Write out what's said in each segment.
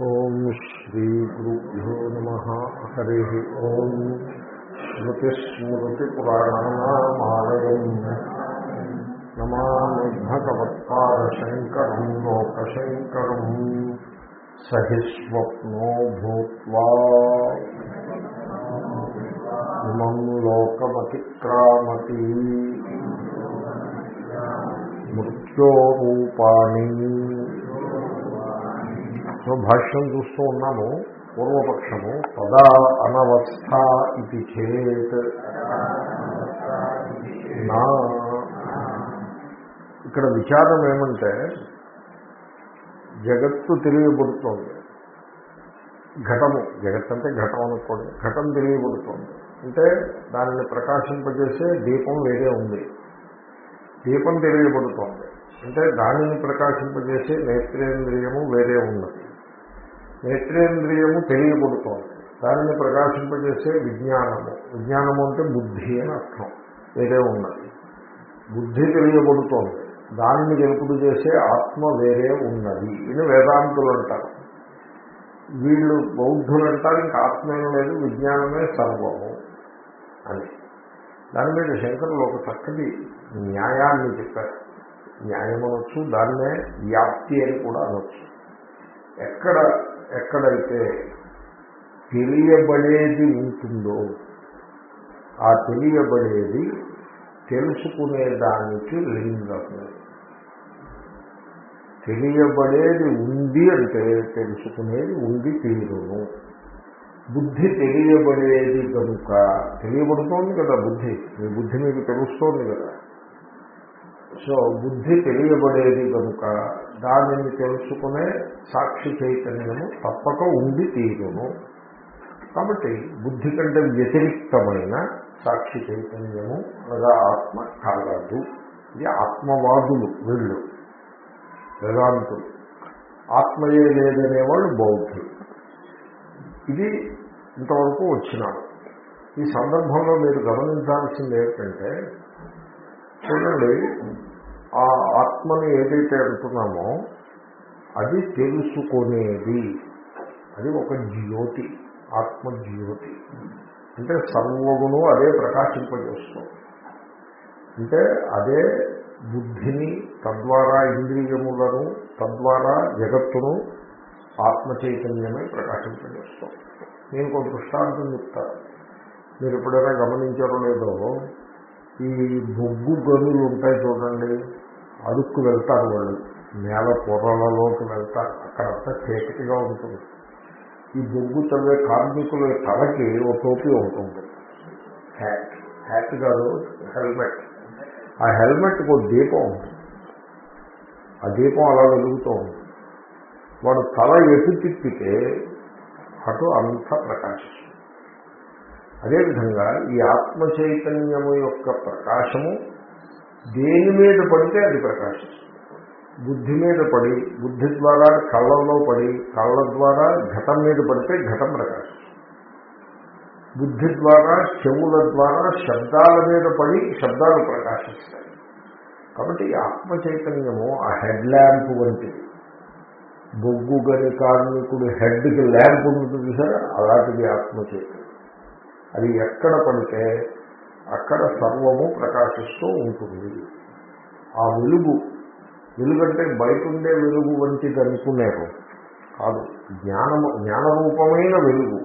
ఓం శ్రీ గురుభ్యో నమ. హరి ఓం. స్మృతిస్మృతిపురాణానామాలయం నమామి భగవత్పాదశంకరం లోకశంకరం. సహి స్వప్నో భూత్వా. ఇమం లోకమతిక్రామతి. మృత్యోరూపాణి. భాష్యం చూస్తూ ఉన్నాము. పూర్వపక్షము తదా అనవస్థ ఇది చేత్. నా. ఇక్కడ విచారం ఏమంటే జగత్తు తెలియబడుతోంది. ఘటము జగత్ అంటే ఘటం అనుకోండి ఘటం తెలియబడుతోంది. అంటే దానిని ప్రకాశింపజేసే దీపం వేరే ఉంది. దీపం తెలియబడుతోంది. అంటే దానిని ప్రకాశింపజేసే నేత్రేంద్రియము వేరే ఉన్నది. నేత్రేంద్రియము తెలియబడుతోంది. దానిని ప్రకాశింపజేసే విజ్ఞానము. విజ్ఞానము అంటే బుద్ధి అని అర్థం. వేరే ఉన్నది. బుద్ధి తెలియబడుతోంది. దానిని తెలుపుడు చేసే ఆత్మ వేరే ఉన్నది ఇది వేదాంతులు అంటారు. వీళ్ళు బౌద్ధులు అంటారు ఇంకా ఆత్మేం లేదు విజ్ఞానమే సర్వము అని. దాని మీద శంకరులు ఒక చక్కటి న్యాయాన్ని చెప్పారు. న్యాయం అనొచ్చు దాన్నే వ్యాప్తి అని కూడా అనొచ్చు. ఎక్కడ ఎక్కడైతే తెలియబడేది ఉంటుందో ఆ తెలియబడేది తెలుసుకునేదానికి లింగము. తెలియబడేది ఉంది అంటే తెలుసుకునేది ఉంది తీరును. బుద్ధి తెలియబడేది కనుక తెలియబడుతోంది కదా బుద్ధి. మీ బుద్ధి మీకు తెలుస్తోంది కదా. సో బుద్ధి తెలియబడేది కనుక దానిని తెలుసుకునే సాక్షి చైతన్యము తప్పక ఉండి తీరును. కాబట్టి బుద్ధి కంటే వ్యతిరిక్తమైన సాక్షి చైతన్యము అనగా ఆత్మ కాలదు ఇది ఆత్మవాదులు వీళ్ళు వేదాంతులు. ఆత్మయే లేదనేవాళ్ళు బౌద్ధులు. ఇది ఇంతవరకు వచ్చినాడు. ఈ సందర్భంలో మీరు గమనించాల్సింది ఏంటంటే చూడండి ఆ ఆత్మని ఏదైతే అంటున్నామో అది తెలుసుకునేది. అది ఒక జ్యోతి ఆత్మ జ్యోతి అంటే సర్వగును అదే ప్రకాశింపజేస్తుంది అంటే అదే బుద్ధిని తద్వారా ఇంద్రియములను తద్వారా జగత్తును ఆత్మ చైతన్యమే ప్రకాశింపజేస్తాం. నేను కొంత దృష్టాంతం చెప్తాను మీరు ఎప్పుడైనా గమనించారో లేదో ఈ బొగ్గు గనులు ఉంటాయి చూడండి. అడుక్కు వెళ్తారు వాళ్ళు. నేల పొరలలోకి వెళ్తారు. అక్కడంతా చీకటిగా ఉంటుంది. ఈ బొగ్గు తవ్వే కార్మికుల తలకి ఒక టోపీ ఉంటుంది. హ్యాట్ హ్యాట్ కాదు హెల్మెట్ ఆ హెల్మెట్ ఒక దీపం ఉంటుంది. ఆ దీపం అలా వెలుగుతూ ఉంటుంది. వాడు తల ఎటు తిప్పితే అటు అంత ప్రకాశిస్తుంది. అదేవిధంగా ఈ ఆత్మ చైతన్యము యొక్క ప్రకాశము దేని మీద పడితే అది ప్రకాశిస్తుంది బుద్ధి మీద పడి బుద్ధి ద్వారా కళ్ళల్లో పడి కళ్ళ ద్వారా ఘటం మీద పడితే ఘటం ప్రకాశిస్తుంది బుద్ధి ద్వారా చెవుల ద్వారా శబ్దాల మీద పడి శబ్దాలు ప్రకాశిస్తాయి. కాబట్టి ఆత్మ చైతన్యము ఆ హెడ్ ల్యాంప్ వంటిది. బొగ్గు గని కార్మికుడు హెడ్కి ల్యాంప్ ఉంటుంది చూసారా? అలాంటిది ఆత్మ చైతన్యం అది ఎక్కడ పడితే అక్కడ సర్వము ప్రకాశిస్తూ ఉంటుంది. ఆ వెలుగు వెలుగంటే బయట ఉండే వెలుగు వంటిది అనుకునేరు కాదు జ్ఞానము జ్ఞానరూపమైన వెలుగు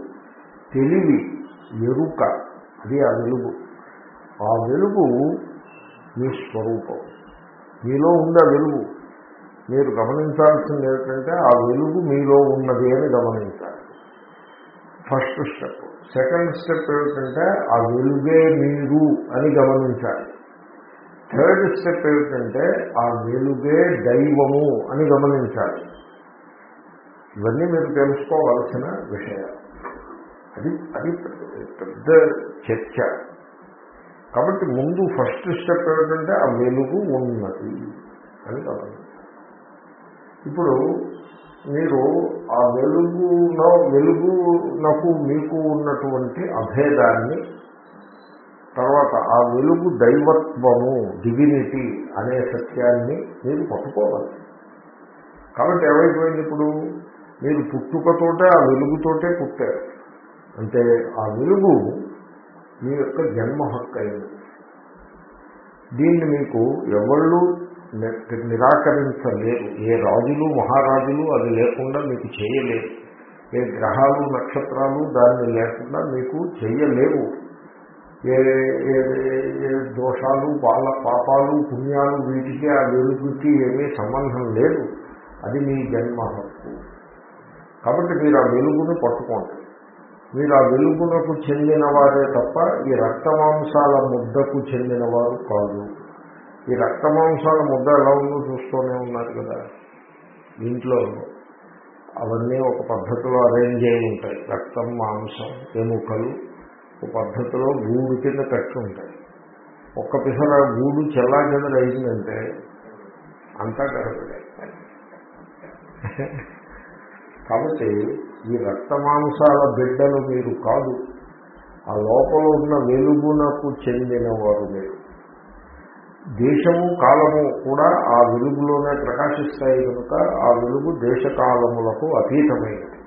తెలివి ఎరుక అది ఆ వెలుగు. ఆ వెలుగు మీ స్వరూపం. మీలో ఉన్న వెలుగు. మీరు గమనించాల్సింది ఏమిటంటే ఆ వెలుగు మీలో ఉన్నది అని గమనించాలి. First step. సెకండ్ స్టెప్ ఏమిటంటే ఆ వెలుగే మీరు అని గమనించాలి. థర్డ్ స్టెప్ ఏమిటంటే ఆ వెలుగే దైవము అని గమనించాలి. ఇవన్నీ మీరు తెలుసుకోవాల్సిన విషయాలు. అది అది పెద్ద చర్చ. కాబట్టి ముందు ఫస్ట్ స్టెప్ ఏమిటంటే ఆ వెలుగు ఉన్నది అని గమనించాలి. ఇప్పుడు మీరు ఆ వెలుగులో వెలుగునకు మీకు ఉన్నటువంటి అభేదాన్ని తర్వాత ఆ వెలుగు దైవత్వము డివినిటీ అనే సత్యాన్ని మీరు పట్టుకోవాలి. కాబట్టి ఏమైపోయింది ఇప్పుడు? మీరు పుట్టుకతోటే ఆ వెలుగుతోటే పుట్టారు. అంటే ఆ వెలుగు మీ యొక్క జన్మ హక్కు అయింది దీన్ని మీకు ఎవళ్ళు నిరాకరించలేరు ఏ రాజులు మహారాజులు అది లేకుండా మీకు చేయలేరు ఏ గ్రహాలు నక్షత్రాలు దాన్ని లేకుండా మీకు చేయలేవు ఏ ఏ దోషాలు బాల పాపాలు పుణ్యాలు వీటికి ఆ వెలుగుకి ఏమీ సంబంధం లేదు. అది మీ జన్మ హక్కు. కాబట్టి మీరు ఆ వెలుగును పట్టుకోండి. మీరు ఆ వెలుగునకు చెందిన వారే తప్ప ఈ రక్తమాంసాల ముద్దకు చెందిన వారు కాదు. ఈ రక్తమాంసాల ముద్ద ఎలా ఉందో చూస్తూనే ఉన్నారు కదా. దీంట్లో అవన్నీ ఒక పద్ధతిలో అరేంజ్ అయి ఉంటాయి. రక్తం మాంసం ఎముకలు ఒక పద్ధతిలో గూడు కింద కట్టి ఉంటాయి. ఒక్క పిసర గూడు చెల్లా కింద అయిందంటే అంతా గడపడే కాబట్టి ఈ రక్తమాంసాల బిడ్డలు మీరు కాదు. ఆ లోపల ఉన్న వెలుగునకు చెందినవారు మీరు. దేశము కాలము కూడా ఆ వెలుగులోనే ప్రకాశిస్తాయి కనుక ఆ వెలుగు దేశకాలములకు అతీతమైనది.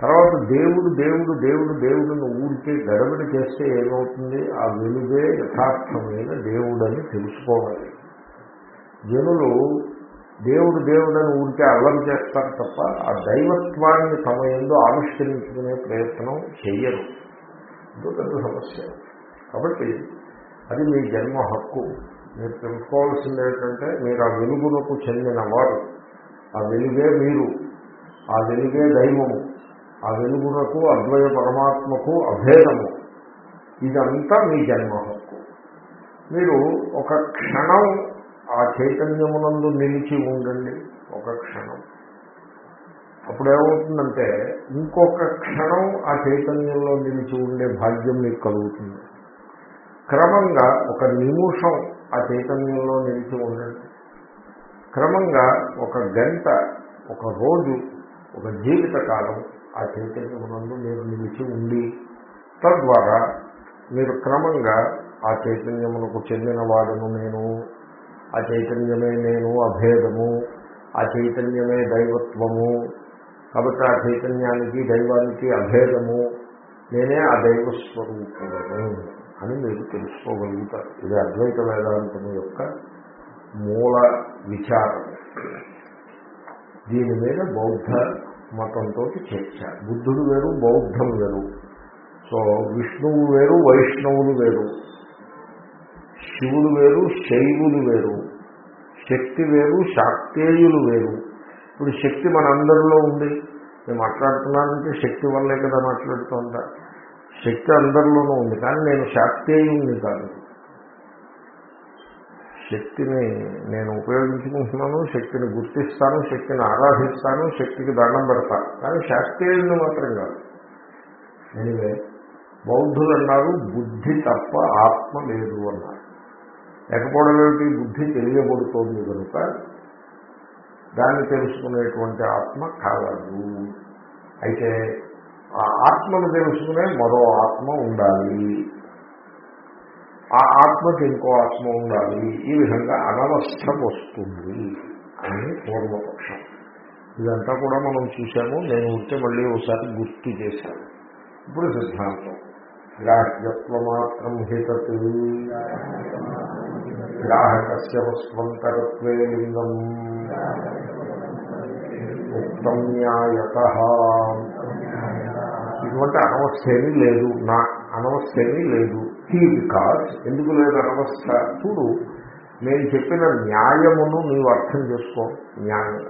తర్వాత దేవుడు దేవుడు దేవుడు దేవుడిని ఊరికే గడబడి చేస్తే ఏమవుతుంది? ఆ వెలుగే యథార్థమైన దేవుడని తెలుసుకోవాలి. జనులు దేవుడు దేవుడని ఊరికే అల్లం చేస్తారు తప్ప ఆ దైవత్వాన్ని తమ ఎందు ఆవిష్కరించుకునే ప్రయత్నం చెయ్యరు. ఇదో పెద్ద సమస్య. కాబట్టి అది మీ జన్మ హక్కు. మీరు తెలుసుకోవాల్సింది ఏంటంటే మీరు ఆ వెలుగునకు చెందిన వారు. ఆ వెలుగే మీరు. ఆ వెలుగే దైవము. ఆ వెలుగునకు అద్వయ పరమాత్మకు అభేదము. ఇదంతా మీ జన్మ హక్కు మీరు ఒక క్షణం ఆ చైతన్యమునందు నిలిచి ఉండండి. ఒక క్షణం. అప్పుడు ఏమవుతుందంటే ఇంకొక క్షణం ఆ చైతన్యంలో నిలిచి ఉండే భాగ్యం మీకు కలుగుతుంది. క్రమంగా ఒక నిమిషం ఆ చైతన్యంలో నిలిచి ఉండండి. క్రమంగా ఒక గంట ఒక రోజు ఒక జీవిత కాలం ఆ చైతన్యమునందు మీరు నిలిచి ఉండి తద్వారా మీరు క్రమంగా ఆ చైతన్యమునకు చెందిన వాడను నేను ఆ చైతన్యమే నేను అభేదము ఆ చైతన్యమే దైవత్వము కాబట్టి ఆ చైతన్యానికి దైవానికి అభేదము నేనే ఆ దైవ అని మీరు తెలుసుకోగలుగుతారు. ఇది అద్వైత వేదాంతం యొక్క మూల విచారం. దీని మీద బౌద్ధ మతంతో చర్చ. బుద్ధుడు వేరు బౌద్ధం వేరు. సో విష్ణువు వేరు వైష్ణవులు వేరు. శివుడు వేరు శైవులు వేరు. శక్తి వేరు శాక్తేయులు వేరు. ఇప్పుడు శక్తి మనందరిలో ఉంది. నేను మాట్లాడుతున్నానంటే శక్తి వల్లే కదా మాట్లాడుతుంటా శక్తి అందరిలోనూ ఉంది కానీ నేను శాక్తేయుణ్ణి కాదు. శక్తిని నేను ఉపయోగించుకుంటున్నాను శక్తిని గుర్తిస్తాను శక్తిని ఆరాధిస్తాను శక్తికి దండం పెడతాను కానీ శాస్త్రీయుల్ని మాత్రం కాదు. ఎనివే బౌద్ధులు అన్నారు బుద్ధి తప్ప ఆత్మ లేదు అన్నారు. లేకపోవడం ఏమిటి? బుద్ధి తెలియబడుతోంది కనుక దాన్ని తెలుసుకునేటువంటి ఆత్మ కాదు. అయితే ఆ ఆత్మను తెలుసుకునే మరో ఆత్మ ఉండాలి. ఆ ఆత్మకి ఇంకో ఆత్మ ఉండాలి. ఈ విధంగా అనవస్థ వస్తుంది అని పూర్వపక్షం. ఇదంతా కూడా మనం చూసాము నేను ఉంటే మళ్ళీ ఒకసారి గుర్తు చేశాను. ఇప్పుడు సిద్ధాంతం. గ్రాహ్యత్వ మాత్రం హితత్. గ్రాహకస్య స్వంతరత్వే లింగం. ఉక్తం న్యాయత. అటువంటి అనవస్థ ఏమీ లేదు. నా అనవస్థ ఏమీ లేదు. హీ బికాస్ ఎందుకు లేదు అనవస్థ? చూడు నేను చెప్పిన న్యాయమును నీవు అర్థం చేసుకో. న్యాయం.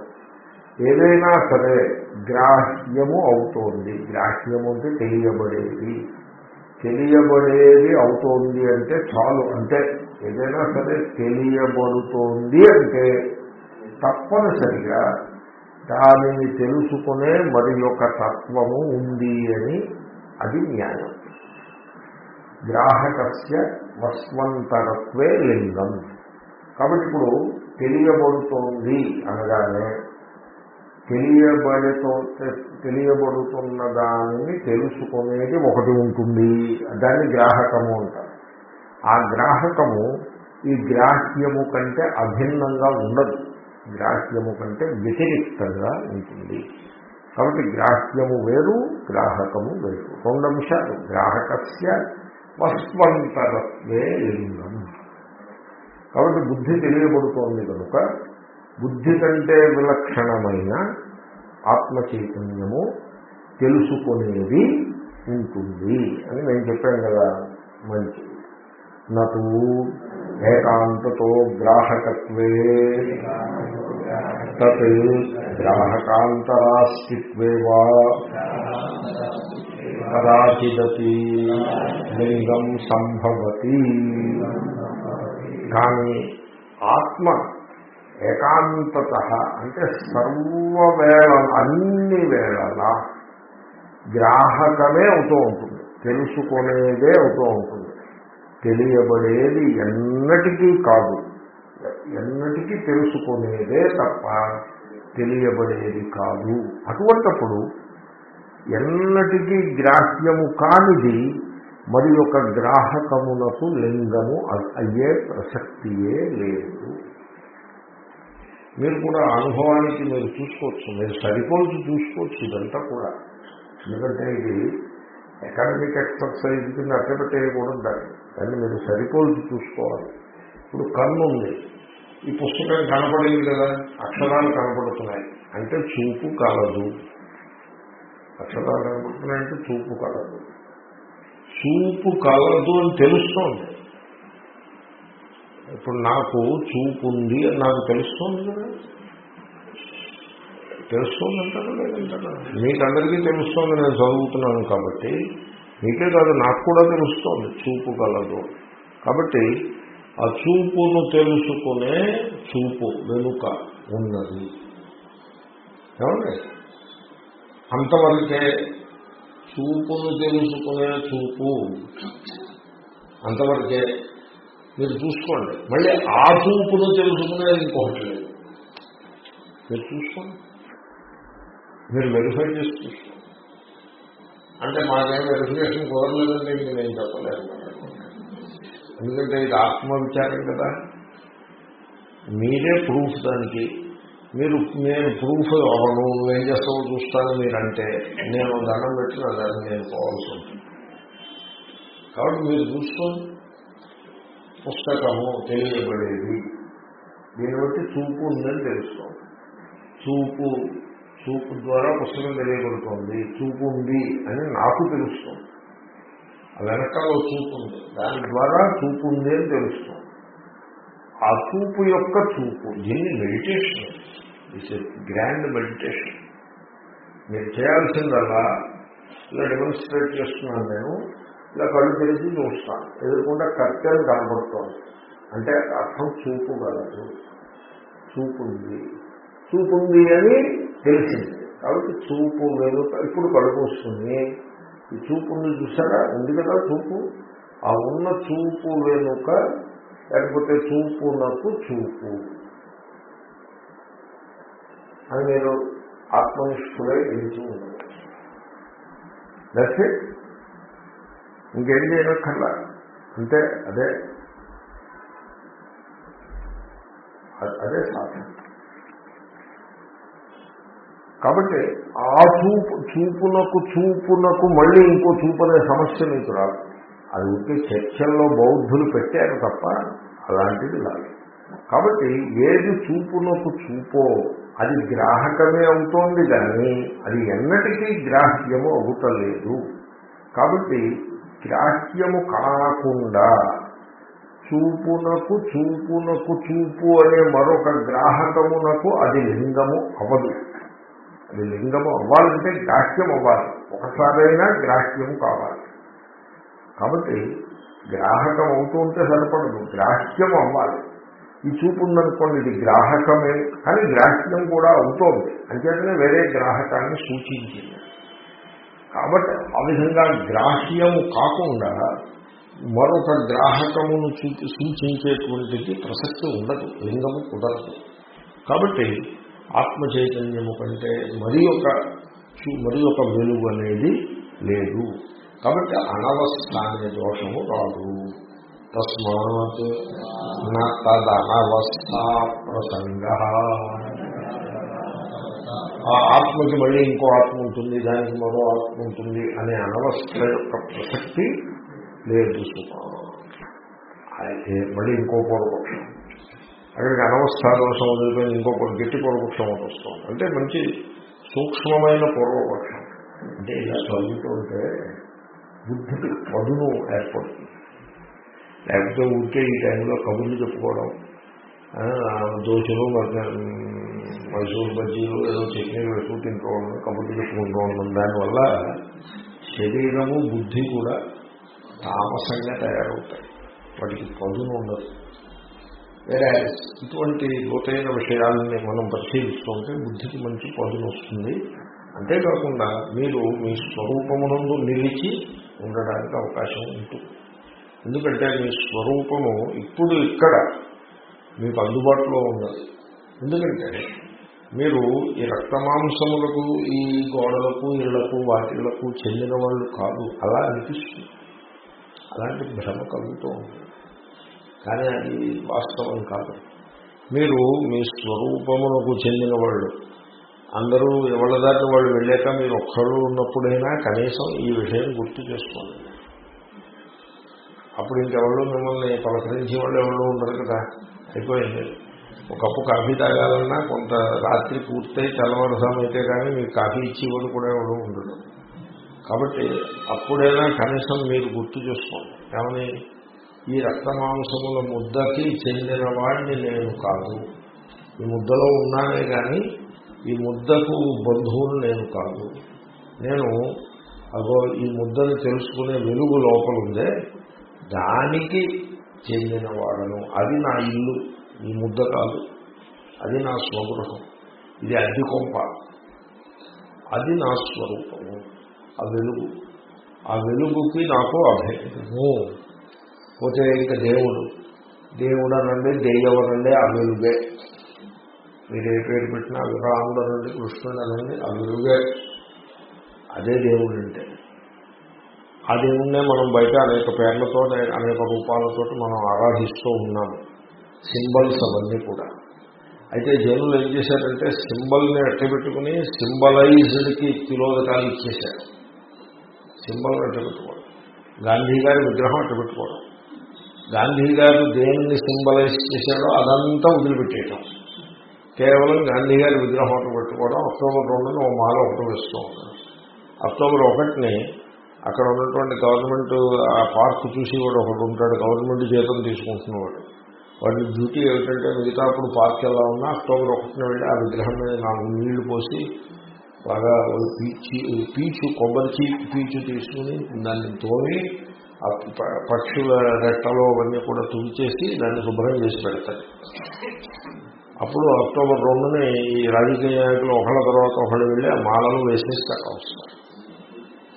ఏదైనా సరే గ్రాహ్యము అవుతోంది. గ్రాహ్యము అంటే తెలియబడేది. తెలియబడేది అవుతోంది అంటే చాలు. అంటే ఏదైనా సరే తెలియబడుతోంది అంటే తప్పనిసరిగా దానిని తెలుసుకునే మరి యొక్క తత్వము ఉంది అని అది న్యాయం. గ్రాహకస్య వస్వంతరత్వే లింగం. కాబట్టి ఇప్పుడు తెలియబడుతోంది అనగానే తెలియబడుతో తెలియబడుతున్న దానిని తెలుసుకునేది ఒకటి ఉంటుంది. దాన్ని గ్రాహకము అంటారు. ఆ గ్రాహకము ఈ గ్రాహ్యము కంటే అభిన్నంగా ఉండదు. గ్రాహ్యము కంటే వ్యతిరిక్తంగా ఉంటుంది. కాబట్టి గ్రాహ్యము వేరు గ్రాహకము వేరు. రెండు అంశాలు గ్రాహకస్య వస్వంతరత్వే లింగం. కాబట్టి బుద్ధి తెలియబడుతోంది కనుక బుద్ధి కంటే విలక్షణమైన ఆత్మ చైతన్యము తెలుసుకునేది ఉంటుంది. అని నేను చెప్పాను కదా మంచి. నటు ఏకాంతతో గ్రాహకత్వే తత్ గ్రాహకాంతరాస్తిత్వే వా కదాచిదపి లింగం సంభవతి. కానీ ఆత్మ ఏకాంతత అంటే సర్వవేళ అన్ని వేళలా గ్రాహకమే అవుతూ ఉంటుంది. తెలుసుకునేదే అవుతూ ఉంటుంది. తెలియబడేది ఎన్నటికీ కాదు. ఎన్నటికీ తెలుసుకునేదే తప్ప తెలియబడేది కాదు. అటువంటప్పుడు ఎన్నటికీ గ్రాహ్యము కానిది మరి ఒక గ్రాహకమునకు లింగము అయ్యే ప్రసక్తియే లేదు. మీరు కూడా అనుభవానికి మీరు చూసుకోవచ్చు. మీరు సరిపోల్చి చూసుకోవచ్చు ఇదంతా కూడా. ఎందుకంటే ఇది ఎకాడమిక్ ఎక్సర్సైజ్ కింద అట్టబెట్టేయకూడదు దాన్ని. దాన్ని మీరు సరిపోల్చి చూసుకోవాలి. ఇప్పుడు కన్ను ఉంది ఈ పుస్తకం కనపడింది కదా అక్షరాలు కనపడుతున్నాయి. అంటే చూపు కలదు. అక్షరాలు కనపడుతున్నాయంటే చూపు కలదు. చూపు కలదు అని తెలుస్తోంది. ఇప్పుడు నాకు చూపు ఉంది అని నాకు తెలుస్తోంది కదా. తెలుస్తోందంటారా లేదంటారా? మీకందరికీ తెలుస్తోంది నేను చదువుతున్నాను కాబట్టి. మీకే కాదు నాకు కూడా తెలుస్తోంది చూపు కలదు కాబట్టి ఆ చూపును తెలుసుకునే చూపు వెనుక ఉన్నది. ఏమండి? అంతవరకే చూపును తెలుసుకునే చూపు. అంతవరకే మీరు చూసుకోండి. మళ్ళీ ఆ చూపును తెలుసుకునేది ఇంకొకటి లేదు. మీరు చూసుకోండి. మీరు వెరిఫై చేసి చూసుకోండి. అంటే మాకేం వెరిఫికేషన్ కుదరలేదండి ఇంక నేను చెప్పలేదు ఎందుకంటే ఇది ఆత్మవిచారం కదా. మీరే ప్రూఫ్ దానికి. మీరు నేను ప్రూఫ్ అవను ఏం చేస్తావో చూస్తాను మీరంటే. నేను దండం పెట్టిన దాన్ని నేను పోవాల్సి ఉంటుంది. కాబట్టి మీరు చూసుకోండి. పుస్తకము తెలియబడేది. దీన్ని బట్టి చూపు ఉందని తెలుసుకోండి. చూపు చూపు ద్వారా పుస్తకం తెలియబడుతోంది. చూపు ఉంది అని నాకు తెలుస్తుంది. వెనకాల చూపు ఉంది. దాని ద్వారా చూపు ఉంది అని తెలుస్తుంది. ఆ చూపు యొక్క చూపు దీన్ని మెడిటేషన్ ఇట్స్ గ్రాండ్ మెడిటేషన్ మీరు చేయాల్సిందల్లా ఇలా డెమోన్స్ట్రేట్ చేస్తున్నాను నేను ఇలా కళ్ళు తెరిచి చూస్తాను. ఎదుర్కొంటే కర్తని కనబడుతోంది. అంటే అర్థం చూపు కలదు చూపు ఉంది. చూపు ఉంది అని తెలిసింది. కాబట్టి చూపు వెనుక ఇప్పుడు కడుపు ఈ చూపు ఉంది చూసారా? ఉంది కదా చూపు? ఆ ఉన్న చూపు వెనుక లేకపోతే చూపునకు చూపు. అని మీరు ఆత్మనిష్ఠులై నిలిచి ఉండవచ్చు దట్స్ ఇట్ ఇంకేం చేయనక్కర్లా. అంటే అదే. అదే సాధన. కాబట్టి ఆ చూపు చూపునకు చూపునకు మళ్ళీ ఇంకో చూపు అనే సమస్య మీకు రాదు. అది ఉంటే చర్చల్లో బౌద్ధులు పెట్టారు తప్ప అలాంటిది రాదు. కాబట్టి ఏది చూపునకు చూపో అది గ్రాహకమే అవుతోంది కానీ అది ఎన్నటికీ గ్రాహ్యము అవుతలేదు. కాబట్టి గ్రాహ్యము కాకుండా చూపునకు చూపునకు చూపు అనే మరొక గ్రాహకమునకు అది లింగము అవదు అది లింగము అవ్వాలంటే గ్రాహ్యం అవ్వాలి. ఒకసారైనా గ్రాహ్యము కావాలి. కాబట్టి గ్రాహకం అవుతూ ఉంటే సరిపడదు. గ్రాహ్యం అవ్వాలి. ఈ చూపు ఉందనుకోండి ఇది గ్రాహకమే కానీ గ్రాహ్యం కూడా అవుతోంది. అంచేతనే వేరే గ్రాహకాన్ని సూచించింది. కాబట్టి ఆ విధంగా గ్రాహ్యము కాకుండా మరొక గ్రాహకమును సూచించేటువంటిది ప్రసక్తి ఉండదు. లింగము కుదరదు. కాబట్టి ఆత్మ చైతన్యము కంటే మరి ఒక మరి ఒక వెలుగు అనేది లేదు. కాబట్టి అనవస్థ అనే దోషము రాదు. తస్మాత్ తదనవస్థ ప్రసంగ. ఆ ఆత్మకి మళ్ళీ ఇంకో ఆత్మ ఉంటుంది దానికి మరో ఆత్మ ఉంటుంది అనే అనవస్థ యొక్క ప్రసక్తి లేదు సుమా. అయితే మళ్ళీ ఇంకో పూర్వపక్షం అక్కడికి అనవస్థా దోషం వదిలిపోయి ఇంకో గట్టి పూర్వపక్షం ఒకటి వస్తుంది. అంటే మంచి సూక్ష్మమైన పూర్వపక్షం. అంటే ఇలా చదువుతుంటే బుద్ధికి పదును ఏర్పడుతుంది. లేకపోతే ఉంటే ఈ టైంలో కబుర్లు చెప్పుకోవడం దోశలు మైసూరు బజ్జీలు ఏదో చట్నీలు వేసుకు తింటూ ఉండడం కబుర్లు చెప్పుకుంటూ ఉండడం దానివల్ల శరీరము బుద్ధి కూడా తామసంగా తయారవుతాయి. వాటికి పదును ఉండదు. వేరే ఇటువంటి లోతైన విషయాలని మనం పరిశీలిస్తుంటే బుద్ధికి మంచి పదును వస్తుంది. అంతేకాకుండా మీరు మీ స్వరూపమునందు నిలిచి ఉండడానికి అవకాశం ఉంటుంది. ఎందుకంటే మీ స్వరూపము ఇప్పుడు ఇక్కడ మీకు అందుబాటులో ఉన్నది. ఎందుకంటే మీరు ఈ రక్తమాంసములకు ఈ గోడలకు ఇళ్ళకు వాటిళ్ళకు చెందిన వాళ్ళు కాదు. అలా అనిపిస్తుంది. అలాంటి భ్రమ కలుగుతూ ఉంటుంది. కానీ అది వాస్తవం కాదు. మీరు మీ స్వరూపమునకు చెందిన వాళ్ళు అందరూ ఎవరి దాటి వాళ్ళు వెళ్ళాక మీరు ఒక్కళ్ళు ఉన్నప్పుడైనా కనీసం ఈ విషయం గుర్తు చేసుకోండి. అప్పుడు ఇంకెవరు మిమ్మల్ని పలకరించి వాళ్ళు ఎవరు ఉండరు కదా. అయిపోయింది. ఒక కప్పు కాఫీ తాగాలన్నా కొంత రాత్రి పూర్తయి తెల్లవారుసాం అయితే కానీ మీకు కాఫీ ఇచ్చేవాడు కూడా ఎవరు ఉండడు. కాబట్టి అప్పుడైనా కనీసం మీరు గుర్తు చేసుకోండి. ఏమని? ఈ రక్తమాంసముల ముద్దకి చెందిన వాడిని నేను కాదు. ఈ ముద్దలో ఉన్నానే కానీ ఈ ముద్దకు బంధువులు నేను కాదు. నేను అగో ఈ ముద్దను తెలుసుకునే వెలుగు లోపల ఉందే దానికి చెందిన వాడను అది నా ఇల్లు ఈ ముద్ద కాదు. అది నా స్వగృహం. ఇది అద్దె కొంప. అది నా స్వరూపము. ఆ వెలుగు. ఆ వెలుగుకి నాకు అభేదము. పోతే ఇంకా దేవుడు. దేవుడు అనండి దేవుడనండి ఆ వెలుగే మీరు ఏ పేరు పెట్టినా రాముడు అనండి కృష్ణుడు అనండి ఆ అదే దేవుడు అంటే ఆ దేవుణ్ణే మనం బయట అనేక పేర్లతో అనేక రూపాలతో మనం ఆరాధిస్తూ ఉన్నాము సింబల్స్ అవన్నీ కూడా. అయితే జనులు ఏం చేశారంటే సింబల్ని అట్టబెట్టుకుని సింబలైజ్డ్కి తిరోధకాలు ఇచ్చేశారు. సింబల్ అట్టబెట్టుకోవడం. గాంధీ గారి విగ్రహం అట్టబెట్టుకోవడం. గాంధీ గారు దేన్ని సింబలైజ్ చేశాడో అదంతా వదిలిపెట్టేయటం. కేవలం గాంధీ గారి విగ్రహం ఒకటి పెట్టుకోవడం అక్టోబర్ రెండున ఓ మాల ఒకటి వేస్తూ ఉంటాం అక్టోబర్ ఒకటిని అక్కడ ఉన్నటువంటి గవర్నమెంట్ ఆ పార్క్ చూసి కూడా ఒకటి ఉంటాడు గవర్నమెంట్ జీతం తీసుకుంటున్నవాడు. వాడి డ్యూటీ ఏమిటంటే మిగతా అప్పుడు పార్క్ ఎలా ఉన్నా అక్టోబర్ ఒకటిన వెళ్ళి ఆ విగ్రహం మీద నాకు నీళ్ళు పోసి బాగా పీచు పీచు కొబ్బరి పీచు తీసుకుని దాన్ని తోమి పక్షుల రెట్టలో అవన్నీ కూడా తుడిచేసి దాన్ని శుభ్రం చేసి పెడతారు. అప్పుడు అక్టోబర్ రెండుని ఈ రాజకీయ నాయకులు ఒకళ్ళ తర్వాత ఒకళ్ళు వెళ్ళి ఆ మాలలు వేసేస్తారు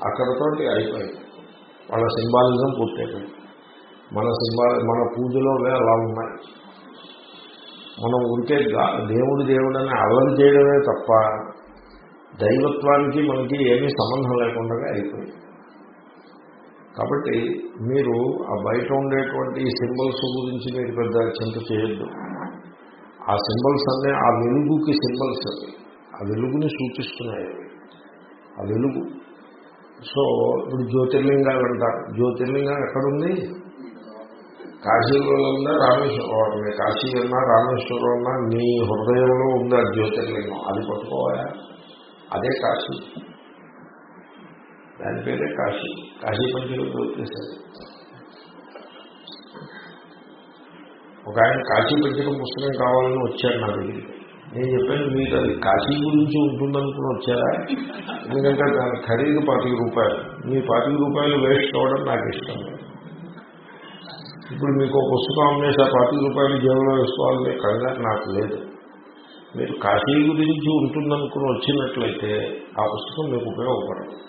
అక్కడ అక్కడతో అయిపోయింది. వాళ్ళ సింబాలిజం పూర్తయిపోయింది. మన సింబాల మన పూజలో అలా ఉన్నాయి. మనం ఉంటే దేవుడు దేవుడని అల్లరి చేయడమే తప్ప దైవత్వానికి మనకి ఏమీ సంబంధం లేకుండా అయిపోయింది. కాబట్టి మీరు ఆ బయట ఉండేటువంటి సింబల్స్ గురించి మీరు పెద్ద చింత చేయొద్దు. ఆ సింబల్స్ అన్నీ ఆ వెలుగుకి సింబల్స్ ఆ వెలుగుని సూచిస్తున్నాయి ఆ వెలుగు. సో ఇప్పుడు జ్యోతిర్లింగాలు అంటారు. జ్యోతిర్లింగం ఎక్కడుంది? కాశీలో ఉందా రామేశ్వరం కాశీ అన్నా రామేశ్వరం అన్నా నీ హృదయంలో ఉంది ఆ జ్యోతిర్లింగం? అది పట్టుకోవాలా. అదే కాశీ. దాని పేరే కాశీ. కాశీ పంచలో వచ్చేసారు ఒక ఆయన కాశీ పంచకం పుస్తకం కావాలని వచ్చాడు నా దగ్గరికి. నేను చెప్పాను మీరు అది కాశీ గురించి ఉంటుందనుకుని వచ్చారా? ఎందుకంటే దాని ఖరీదు పాతిక రూపాయలు. మీ పాతిక రూపాయలు వేస్ట్ అవ్వడం నాకు ఇష్టం. ఇప్పుడు మీకు ఒక పుస్తకం అమ్మేసి ఆ పాతిక రూపాయలు జేబులో వేసుకోవాలనే కంగారు నాకు లేదు. మీరు కాశీ గురించి ఉంటుందనుకుని వచ్చినట్లయితే ఆ పుస్తకం మీకు ఉపయోగపడదు.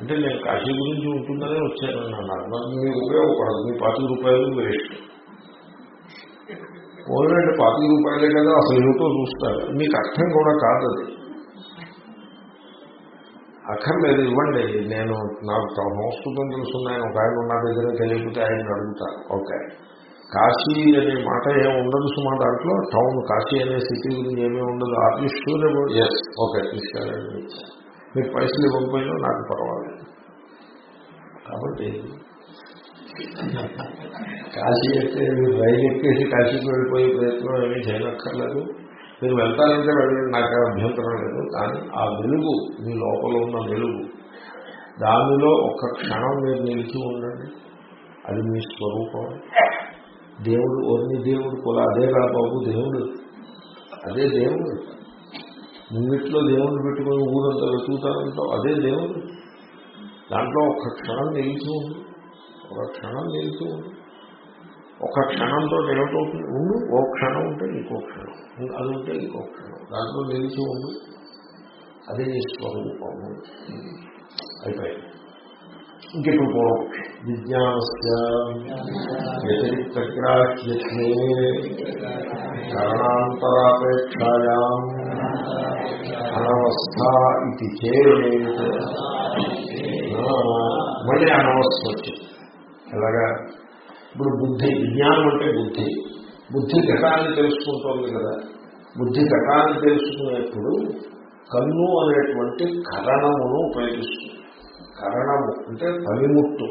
అంటే నేను కాశీ గురించి ఉంటుందనే వచ్చానని అన్నారు మరి మీకు ఉపయోగపడదు మీ పాతిక రూపాయలు వేస్ట్ ఓన్లంటే పాతిక రూపాయలే కదా అసలు ఏమిటో చూస్తారు. మీకు అర్థం కూడా కాదు అది. అక్కర్లేదు ఇవ్వండి. నేను నాకు సంస్కృతం తెలుసున్నాయని ఒక ఆయన నా దగ్గర తెలియకపోతే ఆయన అడుగుతాను ఓకే. కాశీ అనే మాట ఏమి ఉండదు సుమా దాంట్లో. టౌన్ కాశీ అనే సిటీ గురించి ఏమీ ఉండదు. ఆర్టిస్టు ఎస్ ఓకే తీసుకెళ్ళండి. మీరు పైసలు ఇవ్వకపోయినా నాకు పర్వాలేదు. కాబట్టి కాశీ ఎక్కే మీరు రైలు ఎక్కేసి కాశీకి వెళ్ళిపోయే ప్రయత్నం ఏమీ చేయనక్కర్లేదు. మీరు వెళ్తారంటే వెళ్ళండి నాకు అభ్యంతరం లేదు. కానీ ఆ వెలుగు మీ లోపల ఉన్న వెలుగు దానిలో ఒక క్షణం మీరు నిలిచి ఉండండి. అది మీ స్వరూపం. దేవుడు ఓన్ని దేవుడు కూడా అదే రా బాబు దేవుడు. అదే దేవుడు. ముంగిట్లో దేవుణ్ణి పెట్టుకుని ఊరంతా వెతుకుతారంటో అదే దేవుడు. దాంట్లో ఒక క్షణం నిలిచి ఉంది ఒక క్షణం నిలిచి ఉంది ఒక క్షణంతో ఏమిటవుతుంది ఉండు. ఓ క్షణం ఉంటే ఇంకో క్షణం. అది ఉంటే ఇంకో క్షణం. దాంట్లో నిలిచి ఉండు. అదే నీ స్వరూపము. అయిపోయింది. ఇంకెప్పుడు పూర్వం విజ్ఞానస్య వ్యతిరిక్తగ్రాహ్యత్నే కరణాంతరాపేక్షాయాం. అనవస్థ ఇది చేత మళ్ళీ అనవస్థ వచ్చింది. ఎలాగా? ఇప్పుడు బుద్ధి విజ్ఞానం అంటే బుద్ధి. బుద్ధి ఘటాన్ని తెలుసుకుంటోంది కదా. బుద్ధి ఘటాన్ని తెలుసుకునేప్పుడు కన్ను అనేటువంటి కరణమును ఉపయోగిస్తుంది. కరణము అంటే పనిముట్టు.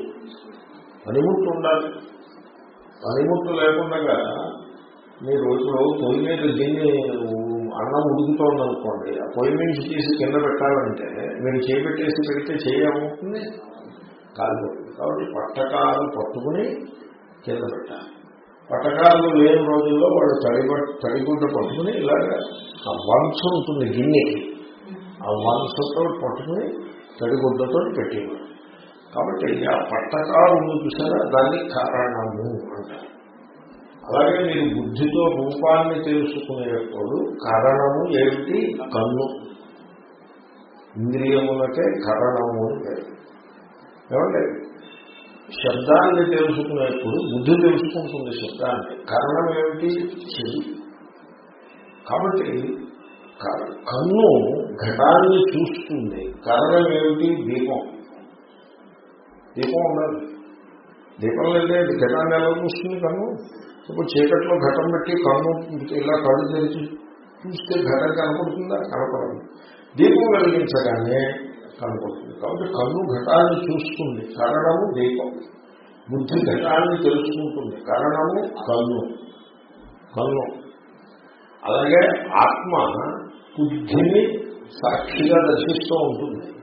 పనిముట్టు ఉండాలి. పనిముట్టు లేకుండా మీరు ఇప్పుడు తొలి మీద దీన్ని అన్నం ఉడుకుతోంది అనుకోండి ఆ పొయ్యి నుంచి తీసి కింద పెట్టాలంటే మీరు చేపెట్టేసి పెడితే చేయమవుతుంది కాదు కాబట్టి పట్టకాలు పట్టుకుని కింద పెట్టాలి. పట్టకాలు లేని రోజుల్లో వాళ్ళు తడి తడిగుడ్డ పట్టుకుని ఇలాగ ఆ వంశ ఉంటుంది గిన్నె. ఆ వంశతో పట్టుకుని తడిగుడ్డతో పెట్టేవాడు కాబట్టి ఆ పట్టకాలు చూసారా? దాన్ని కారణము అంటారు. అలాగే మీరు బుద్ధితో రూపాన్ని తెలుసుకునేటప్పుడు కారణము ఏమిటి? కన్ను. ఇంద్రియములకే కారణము ఏమంటే శబ్దాన్ని తెలుసుకునేప్పుడు బుద్ధి తెలుసుకుంటుంది శబ్దాన్ని. కారణం ఏమిటి? చెవి. కాబట్టి కన్ను ఘటాన్ని చూస్తుంది. కారణం ఏమిటి? దీపం. దీపం ఉండదు దీపం లేదే ఘటాన్ని ఎలా చూస్తుంది కన్ను? ఇప్పుడు చీకట్లో ఘటం పెట్టి కన్ను ఇలా కళ్ళు తెరిచి చూస్తే ఘటం కనపడుతుందా? కనపడదు. దీపం వెలిగించగానే కనపడుతుంది. కాబట్టి కన్ను ఘటాన్ని చూస్తుంది. కారణము దీపం. బుద్ధి ఘటాన్ని తెలుసుకుంటుంది. కారణము కన్ను. కన్ను. అలాగే ఆత్మ బుద్ధిని సాక్షిగా దర్శిస్తూ ఉంటుంది.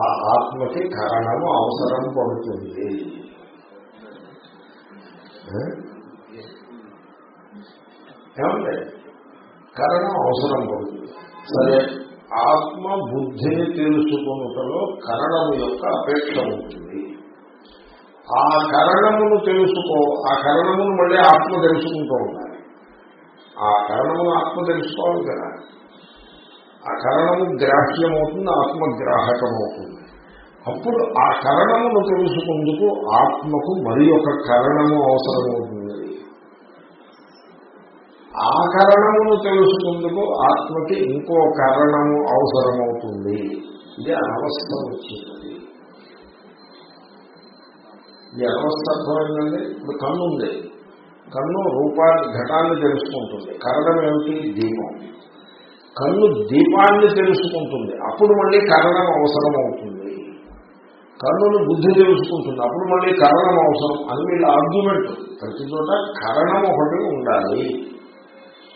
ఆ ఆత్మకి కారణము అవసరం పడుతుంది. ఏమంటే కరణం అవసరం పడుతుంది సరే ఆత్మ బుద్ధిని తెలుసుకున్నటలో కరణము యొక్క అపేక్ష ఉంటుంది. ఆ కరణమును తెలుసుకో ఆ కరణమును మళ్ళీ ఆత్మ తెలుసుకుంటూ ఉండాలి. ఆ కరణమును ఆత్మ తెలుసుకోవాలి కదా. ఆ కరణము గ్రాహ్యమవుతుంది ఆత్మ గ్రాహకమవుతుంది అప్పుడు ఆ కరణమును తెలుసుకుందుకు ఆత్మకు మరి ఒక కరణము అవసరమవుతుంది. ఆ కరణమును తెలుసుకుందుకు ఆత్మకి ఇంకో కారణము అవసరమవుతుంది. ఇది అనవస్థ వచ్చింది. ఈ అనవస్థ అర్థమైందండి ఇప్పుడు కన్ను ఉంది. కన్ను రూపాన్ని ఘటాన్ని తెలుసుకుంటుంది. కారణం ఏమిటి? దీపం. కన్ను దీపాన్ని తెలుసుకుంటుంది. అప్పుడు మళ్ళీ కారణం అవసరం అవుతుంది కన్నును బుద్ధి తెలుసుకుంటుంది. అప్పుడు మళ్ళీ కారణం అవసరం అని వీళ్ళ ఆర్గ్యుమెంట్ ప్రతి చోట కారణం ఒకటి ఉండాలి.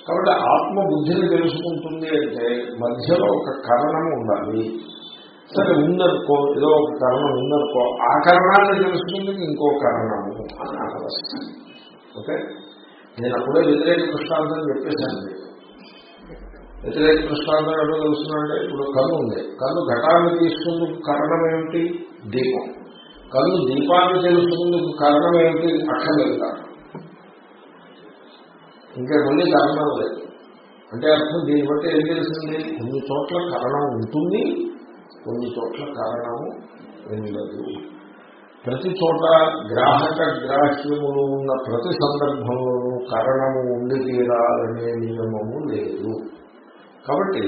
కాబట్టి ఆత్మ బుద్ధిని తెలుసుకుంటుంది అంటే మధ్యలో ఒక కారణం ఉండాలి. సరే ఉందనుకో ఏదో ఒక కరణం ఉందనుకో ఆ కరణాన్ని తెలుసుకుంది ఇంకో కరణము అని అనవస్థ ఓకే? నేను అప్పుడే వ్యతిరేక దృష్టాంతం చెప్పేశాను వ్యతిరేక దృష్టాంతం ఎక్కడ తెలుస్తుందంటే ఇప్పుడు కన్ను ఉంది. కన్ను ఘటాన్ని తీసుకుందుకు కారణం ఏమిటి? దీపం. కన్ను దీపాన్ని తెలుసుకుందుకు కారణం ఏమిటి? అక్షం వెళ్తాను ఇంకా మళ్ళీ కారణం లేదు అంటే అర్థం దీన్ని బట్టి ఏం తెలిసింది కొన్ని చోట్ల కారణం ఉంటుంది కొన్ని చోట్ల కారణము లేదు ప్రతి చోట గ్రాహక గ్రాహ్యములు ఉన్న ప్రతి సందర్భంలోనూ కారణము ఉండి తీరాలనే నియమము లేదు. కాబట్టి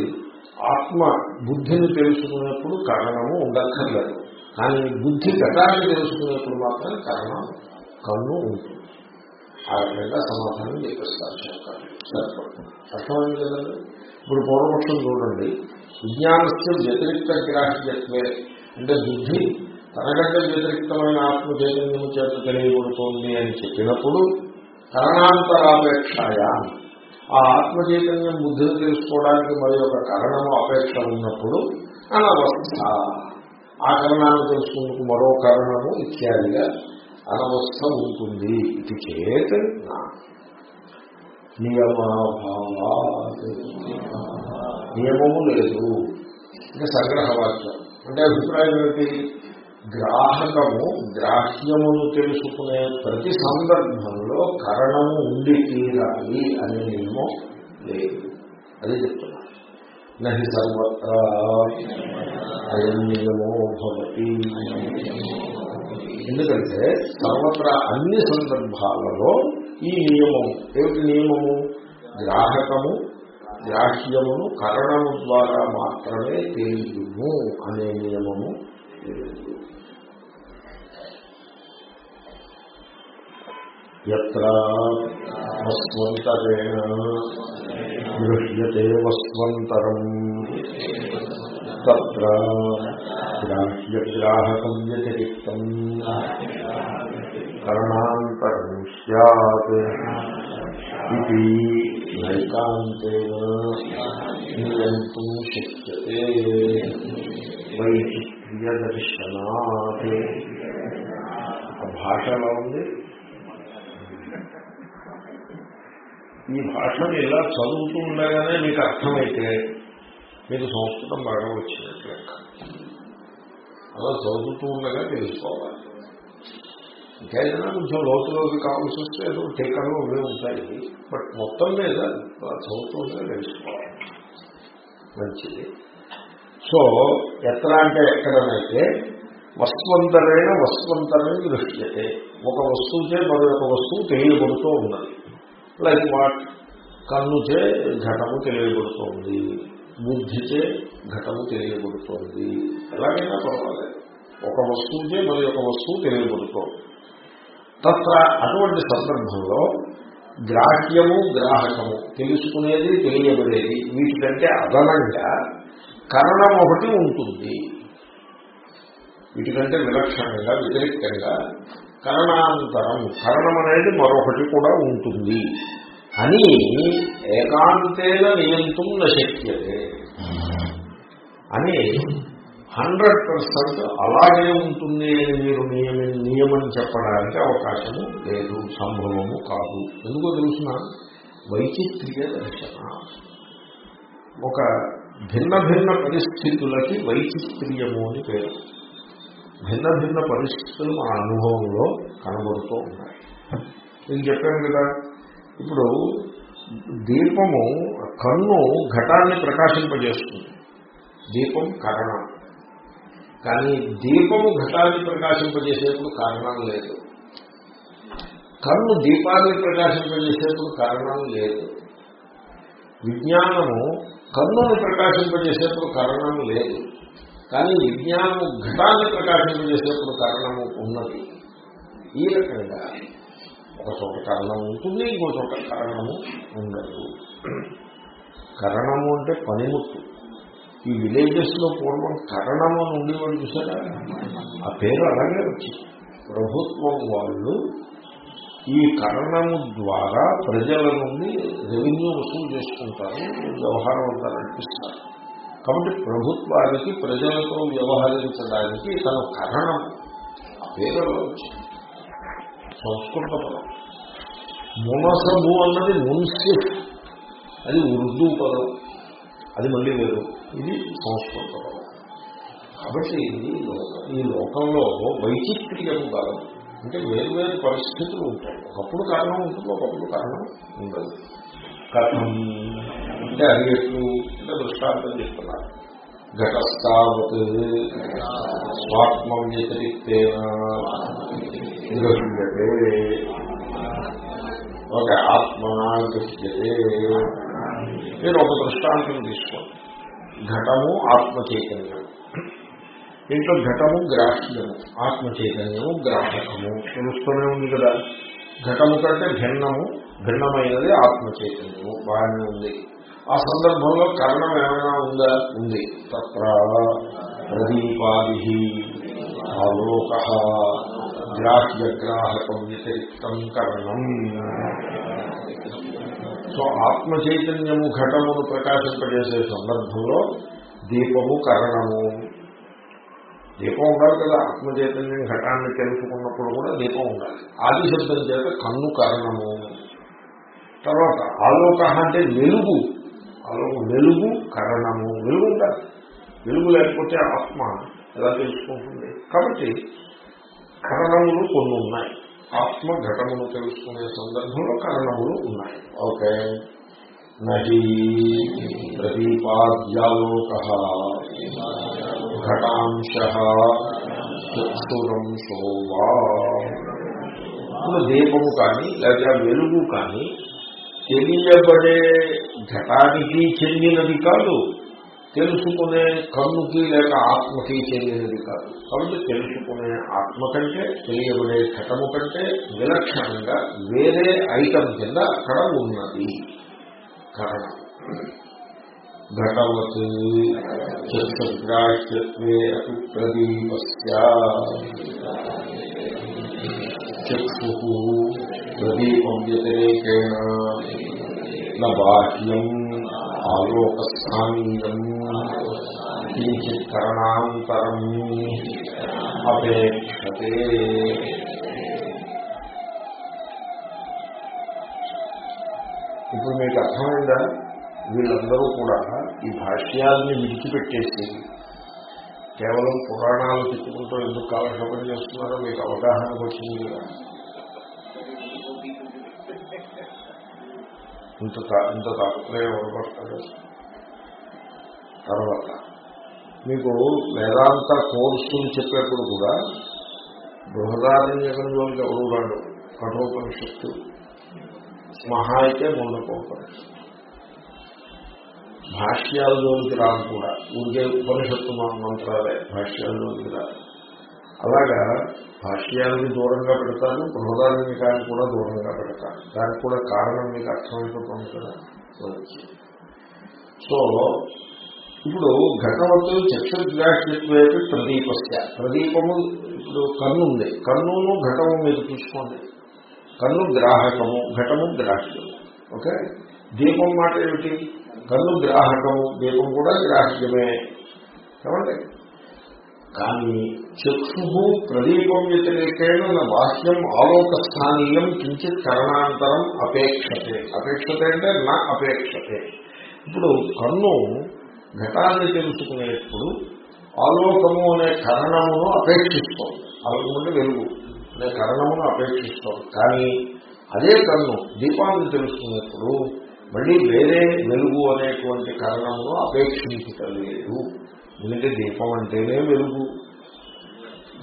ఆత్మ బుద్ధిని తెలుసుకున్నప్పుడు కారణము ఉండక్కర్లేదు. కానీ బుద్ధి గతాన్ని తెలుసుకునేప్పుడు మాత్రం కారణం కన్ను ఉంటుంది. ఆ రకంగా సమాధానం చెప్పేస్తారు శంకరులు సరిపడుతుంది అర్థమైంది కదండి? ఇప్పుడు పూర్వపక్షం చూడండి. విజ్ఞానస్య వ్యతిరిక్త గ్రాహ్యత్వే. అంటే బుద్ధి తనకంటే వ్యతిరిక్తమైన ఆత్మ చైతన్యం చేత తెలియబడుతోంది అని చెప్పినప్పుడు కారణాంతరాపేక్షాయా. ఆ ఆత్మ చైతన్యం బుద్ధిని తెలుసుకోవడానికి మరి ఒక కరణము అపేక్ష ఉన్నప్పుడు అనవస్థ. ఆ కరణాన్ని తెలుసుకుందుకు మరో కారణము ఇత్యాదిగా అనవస్థ ఉంటుంది. ఇది చేత నియమాభావా నియమము లేదు. అంటే సంగ్రహవాక్యం. అంటే అభిప్రాయం ఏమిటి? గ్రాహకము గ్రాహ్యమును తెలుసుకునే ప్రతి సందర్భంలో కరణము ఉండి తీరాలి అనే నియమం లేదు. అది చెప్తున్నా. నహి సర్వత్ర. అయం నియమో భవతి. ఎందుకంటే సర్వత్రా అన్ని సందర్భాలలో ఈ నియమము ఏమిటి నియమము? గ్రాహకము గ్రాహ్యమును కరణము ద్వారా మాత్రమే తెలియము అనే నియమము లేదు. ఎత్ర గృహ్యతే వస్వంతరం త్ర గ్రాహ్యగ్రాహకం వ్యతిరిక్తం కరణాంతరం సత్ ఇది నైకాంతేన నియంతుం శక్యతే వైచిత్ర్యదర్శనాత్ భాషలో ఉంది ఈ భాషను ఇలా చదువుతూ ఉండగానే మీకు అర్థమైతే మీకు సంస్కృతం బాగా వచ్చినట్టు అలా చదువుతూ ఉండగా తెలుసుకోవాలి. ఇంకా కొంచెం లోతులోకి కావాల్సి వస్తే ఏదో టీకాలు అవే ఉంటాయి. బట్ మొత్తం మీద అలా చదువుతూ ఉండగా తెలుసుకోవాలి. మంచిది. సో ఎత్ర అంటే ఎక్కడనైతే వస్వంతరైన దృష్టి దృష్ట్యతే ఒక వస్తువుచే మరొక వస్తువు తెలియబడుతూ ఉన్నది. లైక్ వాట్ కన్నుచే ఘటము తెలియబడుతోంది. బుద్ధిచే ఘటము తెలియబడుతోంది. ఎలాగైనా పర్వాలేదు. ఒక వస్తువుచే మరి ఒక వస్తువు తెలియబడుతోంది. తత్ర అటువంటి సందర్భంలో గ్రాహ్యము గ్రాహకము తెలుసుకునేది తెలియబడేది వీటికంటే అదనంగా కరణం ఒకటి ఉంటుంది. వీటికంటే విలక్షణంగా వ్యతిరేకంగా కరణాంతరం కరణం అనేది మరొకటి కూడా ఉంటుంది. అని ఏకాంతేన నియంత్రం నశక్యతే అని హండ్రెడ్ పర్సెంట్ అలాగే ఉంటుంది అని మీరు నియమ నియమం చెప్పడానికి అవకాశము లేదు సంభవము కాదు. ఎందుకో తెలుసిన? వైచిత్ర్య దర్శన. ఒక భిన్న భిన్న పరిస్థితులకి వైచిత్ర్యము అని పేరు. భిన్న భిన్న పరిస్థితులు మన అనుభవంలో కనబడుతూ ఉన్నాయి. నేను చెప్పాను కదా ఇప్పుడు దీపము కన్ను ఘటాన్ని ప్రకాశింపజేస్తుంది. దీపం కారణం. కానీ దీపము ఘటాన్ని ప్రకాశింపజేసేప్పుడు కారణం లేదు. కన్ను దీపాన్ని ప్రకాశింపజేసేప్పుడు కారణం లేదు. విజ్ఞానము కన్నును ప్రకాశింపజేసేప్పుడు కారణం లేదు. కానీ విజ్ఞానము ఘటాన్ని ప్రకాశింపజేసేప్పుడు కారణము ఉన్నది. ఈ రకంగా ఒక చోట కారణం ఉంటుంది ఇంకో చోట కారణము ఉండదు. కరణము అంటే పనిముట్టు. ఈ విలేజెస్లో పూర్వం కరణము అని ఉండేవాళ్ళు చూసారా? ఆ పేరు అలాగే వచ్చింది ప్రభుత్వం వాళ్ళు ఈ కరణము ద్వారా ప్రజల నుండి రెవెన్యూ వసూలు చేసుకుంటారు వ్యవహారం అంతా నడిపిస్తారు. కాబట్టి ప్రభుత్వానికి ప్రజలతో వ్యవహరించడానికి తన కరణం ఆ పేరు వచ్చింది. సంస్కృత పదం. మునసబు అన్నది మున్సిఫ్ అది ఉర్దూ పదం. అది మళ్ళీ వేరు. ఇది సంస్కృత పదం. కాబట్టి ఈ లోకంలో వైచిత్ర్యం కాదు. అంటే వేరు వేరు పరిస్థితులు ఉంటాయి. ఒకప్పుడు కారణం ఉంటుంది ఒకప్పుడు కారణం ఉండదు. కథం. అంటే అది ఎట్లు అంటే దృష్టాంతం చెప్తున్నారు. ఘటస్థావత్. స్వాత్మ వ్యతిరిక్తేన గ్రహ్యతే ఒక ఆత్మనా గృహ్యతే మీరు ఒక దృష్టాంతం తీసుకోండి ఘటము ఆత్మ చైతన్యం దీంట్లో ఘటము గ్రాహ్యము ఆత్మ చైతన్యము గ్రాహకము తెలుస్తూనే ఉంది కదా ఘటము కంటే భిన్నము భిన్నమైనది ఆత్మ చైతన్యము బాగానే ఉంది ఆ సందర్భంలో కారణం ఏమైనా ఉందా ఉంది తత్ర ప్రదీపాది ఆలోక గ్రాహ్యగ్రాహకం వ్యతిరిక్తం కరణం. సో ఆత్మ చైతన్యము ఘటమును ప్రకాశింపజేసే సందర్భంలో దీపము కరణము. దీపం ఉండాలి కదా ఆత్మ చైతన్యం ఘటాన్ని తెలుసుకున్నప్పుడు కూడా దీపం ఉండాలి. ఆది శబ్దం చేత కన్ను కారణము. తర్వాత ఆలోక అంటే వెలుగు. ఆలోక వెలుగు కరణము. వెలుగు ఉండాలి. వెలుగు లేకపోతే ఆత్మ ఎలా తెలుసుకుంటుంది? కాబట్టి కరణములు కొన్ని ఉన్నాయి. ఆత్మ ఘటమును తెలుసుకునే సందర్భంలో కరణములు ఉన్నాయి. ఓకే. నహి ప్రదీపాద్యాలోక ఘటాంశ చక్షురంశో వా ఇప్పుడు దీపము కానీ లేదా వెలుగు కానీ తెలియబడే ఘటానికి చెందినది కాదు. తెలుసుకునే కన్నుకి లేక ఆత్మకి చెందినది కాదు. కాబట్టి తెలుసుకునే ఆత్మ కంటే తెలియబడే ఘటము కంటే విలక్షణంగా వేరే ఐటమ్ కింద అక్కడ ఉన్నది. కారణం ఘటవత్ చక్షుగ్రాహ్యత్వే అపి ప్రదీపస్య. చక్షు ప్రదీపం వ్యతిరేకేణ. బాహ్యం ఆలోకస్థానీయం. కించిత్ కరణాంతరం అపేక్షతే. ఇప్పుడు మీకు అర్థమైందా? వీళ్ళందరూ కూడా ఈ భాష్యాల్ని విడిచిపెట్టేసి కేవలం పురాణాలు తిట్టుకుంటూ ఎందుకు కాలక్షేపం చేస్తున్నారో మీకు అవగాహనకు వచ్చింది కదా. ఇంత ఇంత తాపత్రయం ఇవ్వబడతాడు తర్వాత మీకు వేదాంత కోర్సులు చెప్పేప్పుడు కూడా బృహదారణ్యకంలోకి ఎవరు రాడు కఠోపనిషత్తు. మహా అయితే ముందుకోపనిషత్తు భాష్యాల్లోకి రాదు కూడా. ఊరికే ఉపనిషత్తు మంత్రాలే భాష్యాల్లోకి రాదు అలాగా భాష్యాలకి దూరంగా పెడతారు బృహదారణ్యకాన్ని కూడా దూరంగా పెడతారు దానికి కూడా కారణం మీకు అర్థమైపోతుంది కదా? సో ఇప్పుడు ఘటవత్తు చక్షుర్గ్రాహ్యత్వేపి ప్రదీపస్య. ప్రదీపము ఇప్పుడు కన్ను ఉంది. కన్నును ఘటము మీరు చూసుకోండి. కన్ను గ్రాహకము ఘటము గ్రాహ్యము. ఓకే? దీపం మాట ఏమిటి? కన్ను గ్రాహకము దీపం కూడా గ్రాహ్యమే. ఏమండి? కానీ చక్షు ప్రదీపం వ్యతిరేకేణ నా బాహ్యం ఆలోక స్థానీయం కించిత్ కరణాంతరం అపేక్షతే. అపేక్షతే అంటే నా అపేక్షతే. ఇప్పుడు కన్ను ఘటాన్ని తెలుసుకునేప్పుడు ఆలోకము అనే కరణమును అపేక్షిస్తోంది ఆలోకం అంటే వెలుగు. అనే కరణమును అపేక్షిస్తోంది కానీ అదే కన్ను దీపాన్ని తెలుసుకునేప్పుడు మళ్ళీ వేరే వెలుగు అనేటువంటి కరణమును అపేక్షించలేదు. ఎందుకంటే దీపం అంటేనే వెలుగు.